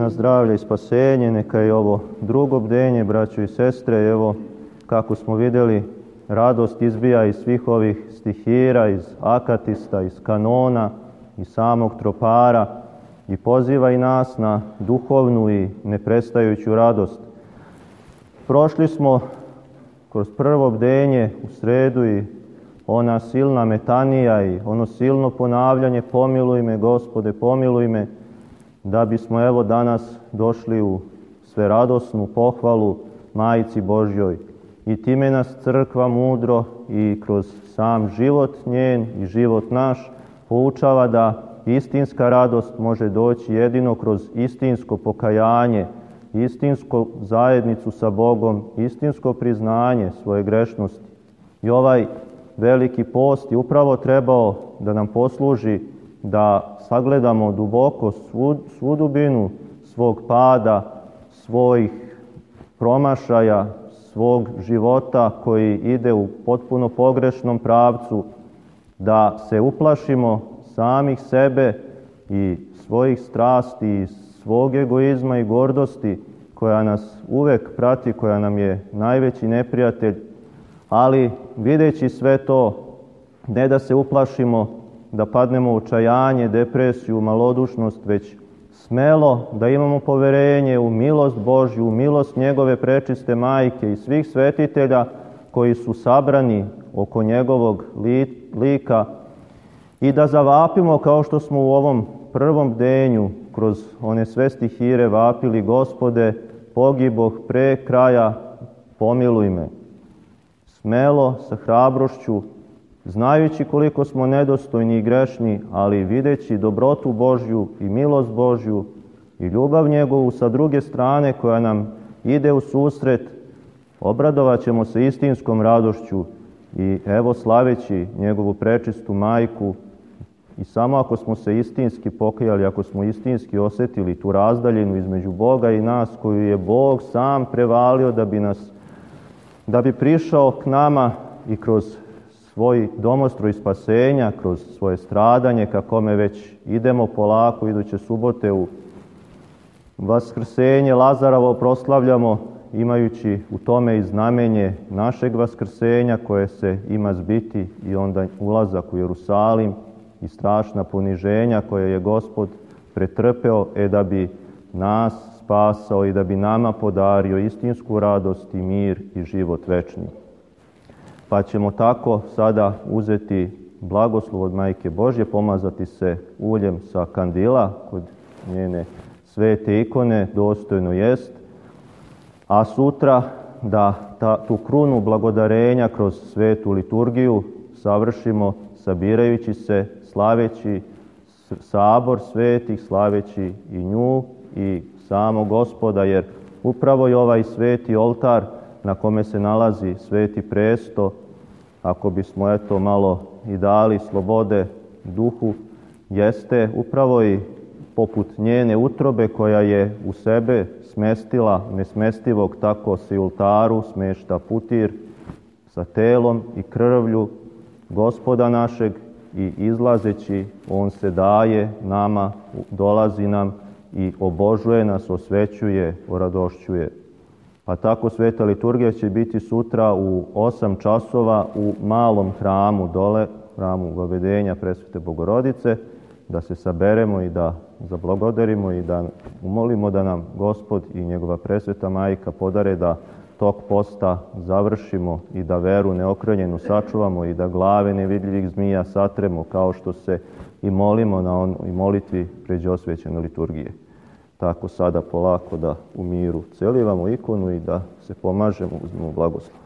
na zdravlje i spasenje, neka je ovo drugo bdenje, braćo i sestre, evo kako smo videli, radost izbija iz svih ovih stihira, iz akatista, iz kanona, iz samog tropara i poziva i nas na duhovnu i neprestajuću radost. Prošli smo kroz prvo bdenje u sredu i ona silna metanija i ono silno ponavljanje pomiluj me, gospode, pomiluj me, da bismo evo danas došli u sve radosnu pohvalu Majici Božjoj. I time nas crkva mudro i kroz sam život njen i život naš poučava da istinska radost može doći jedino kroz istinsko pokajanje, istinsko zajednicu sa Bogom, istinsko priznanje svoje grešnosti. I ovaj veliki post je upravo trebao da nam posluži da sagledamo duboko svu, svu dubinu svog pada, svojih promašaja, svog života koji ide u potpuno pogrešnom pravcu, da se uplašimo samih sebe i svojih strasti i svog egoizma i gordosti koja nas uvek prati, koja nam je najveći neprijatelj, ali videći sve to, ne da se uplašimo, da padnemo u čajanje, depresiju, malodušnost, već smelo da imamo poverenje u milost Božju, u milost njegove prečiste majke i svih svetitelja koji su sabrani oko njegovog lika i da zavapimo kao što smo u ovom prvom denju kroz one sve stihire vapili gospode, pogiboh pre kraja, pomiluj me. Smelo, sa hrabrošću, znajući koliko smo nedostojni i grešni, ali videći dobrotu Božju i milost Božju i ljubav njegovu sa druge strane koja nam ide u susret, obradovat ćemo se istinskom radošću i evo slaveći njegovu prečistu majku. I samo ako smo se istinski pokajali, ako smo istinski osetili tu razdaljenu između Boga i nas koju je Bog sam prevalio da bi nas da bi prišao k nama i kroz svoj domostroj spasenja, kroz svoje stradanje, kako me već idemo polako iduće subote u Vaskrsenje Lazarovo proslavljamo imajući u tome i znamenje našeg Vaskrsenja koje se ima zbiti i onda ulazak u Jerusalim i strašna poniženja koje je Gospod pretrpeo e da bi nas spasao i da bi nama podario istinsku radost i mir i život večni pa ćemo tako sada uzeti blagoslov od Majke Božje, pomazati se uljem sa kandila kod njene svete ikone, dostojno jest, a sutra da ta, tu krunu blagodarenja kroz svetu liturgiju savršimo sabirajući se, slaveći sabor svetih, slaveći i nju i samo gospoda, jer upravo je ovaj sveti oltar na kome se nalazi sveti presto, ako bismo eto malo i dali slobode duhu, jeste upravo i poput njene utrobe koja je u sebe smestila nesmestivog, tako se ultaru smešta putir sa telom i krvlju gospoda našeg i izlazeći on se daje nama, dolazi nam i obožuje nas, osvećuje, oradošćuje. Pa tako sveta liturgija će biti sutra u 8 časova u malom hramu dole, hramu Vavedenja Presvete Bogorodice, da se saberemo i da zablagodarimo i da umolimo da nam Gospod i njegova presveta majka podare da tok posta završimo i da veru neokrenjenu sačuvamo i da glave nevidljivih zmija satremo kao što se i molimo na on, i molitvi pređe osvećene liturgije tako sada polako da u miru celivamo ikonu i da se pomažemo, uzmemo blagoslov.